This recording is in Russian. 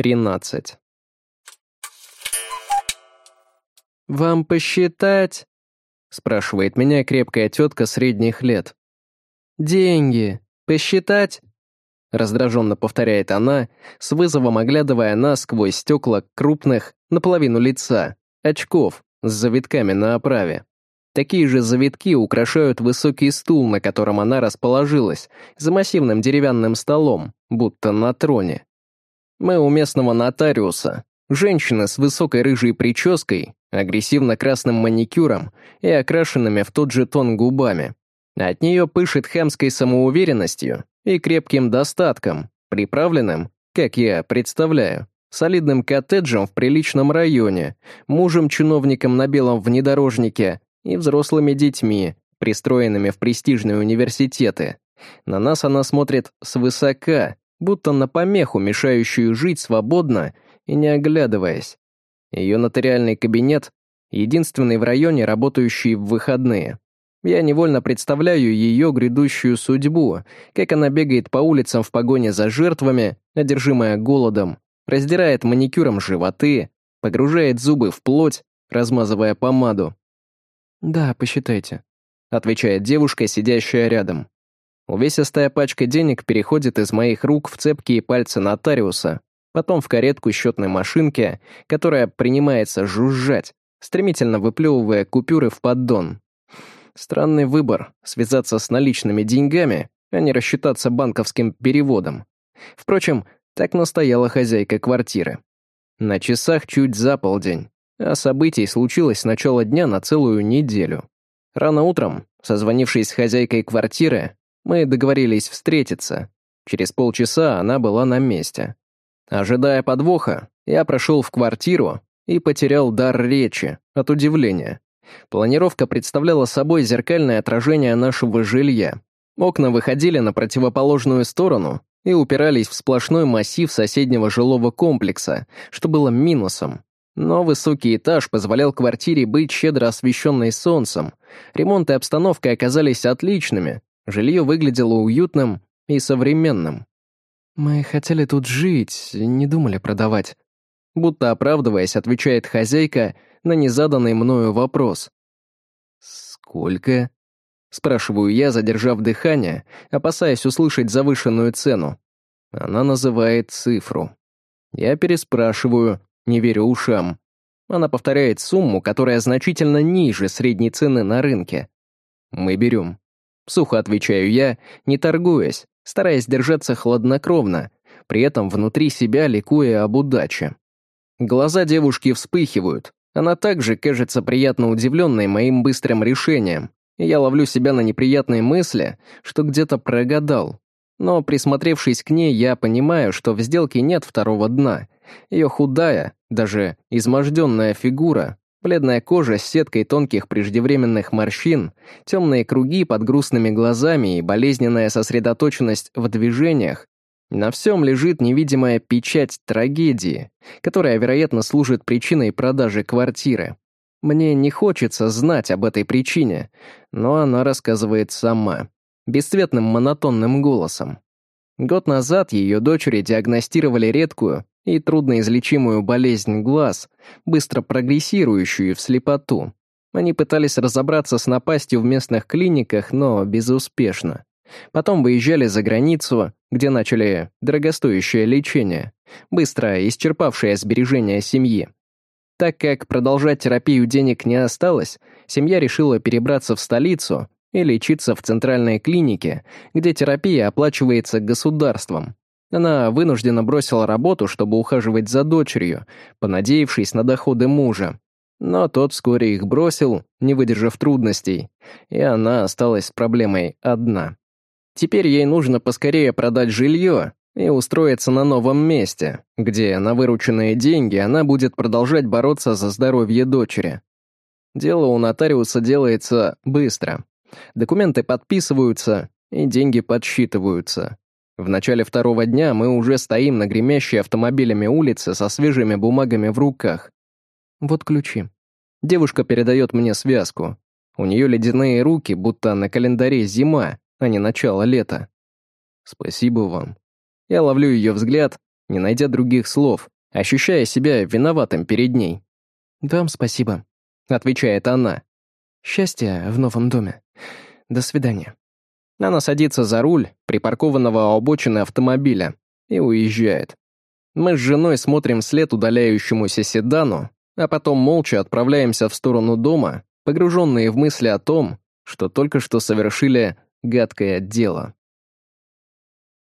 13. «Вам посчитать?» — спрашивает меня крепкая тетка средних лет. «Деньги. Посчитать?» Раздраженно повторяет она, с вызовом оглядывая нас сквозь стекла крупных, наполовину лица, очков с завитками на оправе. Такие же завитки украшают высокий стул, на котором она расположилась, за массивным деревянным столом, будто на троне. Мы у местного нотариуса, женщина с высокой рыжей прической, агрессивно-красным маникюром и окрашенными в тот же тон губами. От нее пышет хамской самоуверенностью и крепким достатком, приправленным, как я представляю, солидным коттеджем в приличном районе, мужем-чиновником на белом внедорожнике и взрослыми детьми, пристроенными в престижные университеты. На нас она смотрит свысока, будто на помеху, мешающую жить свободно и не оглядываясь. Ее нотариальный кабинет — единственный в районе, работающий в выходные. Я невольно представляю ее грядущую судьбу, как она бегает по улицам в погоне за жертвами, одержимая голодом, раздирает маникюром животы, погружает зубы в плоть, размазывая помаду. «Да, посчитайте», — отвечает девушка, сидящая рядом. Увесистая пачка денег переходит из моих рук в цепкие пальцы нотариуса, потом в каретку счетной машинки, которая принимается жужжать, стремительно выплевывая купюры в поддон. Странный выбор — связаться с наличными деньгами, а не рассчитаться банковским переводом. Впрочем, так настояла хозяйка квартиры. На часах чуть за полдень, а событий случилось с начала дня на целую неделю. Рано утром, созвонившись с хозяйкой квартиры, мы договорились встретиться. Через полчаса она была на месте. Ожидая подвоха, я прошел в квартиру и потерял дар речи от удивления. Планировка представляла собой зеркальное отражение нашего жилья. Окна выходили на противоположную сторону и упирались в сплошной массив соседнего жилого комплекса, что было минусом. Но высокий этаж позволял квартире быть щедро освещенной солнцем. Ремонт и обстановка оказались отличными. Жилье выглядело уютным и современным. «Мы хотели тут жить, не думали продавать», будто оправдываясь, отвечает хозяйка на незаданный мною вопрос. «Сколько?» — спрашиваю я, задержав дыхание, опасаясь услышать завышенную цену. Она называет цифру. Я переспрашиваю, не верю ушам. Она повторяет сумму, которая значительно ниже средней цены на рынке. Мы берем. Сухо отвечаю я, не торгуясь, стараясь держаться хладнокровно, при этом внутри себя ликуя об удаче. Глаза девушки вспыхивают. Она также кажется приятно удивленной моим быстрым решением. я ловлю себя на неприятные мысли, что где-то прогадал. Но, присмотревшись к ней, я понимаю, что в сделке нет второго дна. Ее худая, даже изможденная фигура, бледная кожа с сеткой тонких преждевременных морщин, темные круги под грустными глазами и болезненная сосредоточенность в движениях на всем лежит невидимая печать трагедии, которая, вероятно, служит причиной продажи квартиры. Мне не хочется знать об этой причине, но она рассказывает сама, бесцветным монотонным голосом. Год назад ее дочери диагностировали редкую и трудноизлечимую болезнь глаз, быстро прогрессирующую в слепоту. Они пытались разобраться с напастью в местных клиниках, но безуспешно. Потом выезжали за границу, где начали дорогостоящее лечение, быстро исчерпавшее сбережения семьи. Так как продолжать терапию денег не осталось, семья решила перебраться в столицу и лечиться в центральной клинике, где терапия оплачивается государством. Она вынуждена бросила работу, чтобы ухаживать за дочерью, понадеявшись на доходы мужа. Но тот вскоре их бросил, не выдержав трудностей, и она осталась с проблемой одна. Теперь ей нужно поскорее продать жилье и устроиться на новом месте, где на вырученные деньги она будет продолжать бороться за здоровье дочери. Дело у нотариуса делается быстро. Документы подписываются, и деньги подсчитываются. В начале второго дня мы уже стоим на гремящей автомобилями улице со свежими бумагами в руках. Вот ключи. Девушка передает мне связку. У нее ледяные руки, будто на календаре зима, а не начало лета. Спасибо вам. Я ловлю ее взгляд, не найдя других слов, ощущая себя виноватым перед ней. «Вам спасибо», — отвечает она. «Счастья в новом доме. До свидания». Она садится за руль припаркованного обочины автомобиля и уезжает. Мы с женой смотрим вслед удаляющемуся седану, а потом молча отправляемся в сторону дома, погруженные в мысли о том, что только что совершили гадкое дело.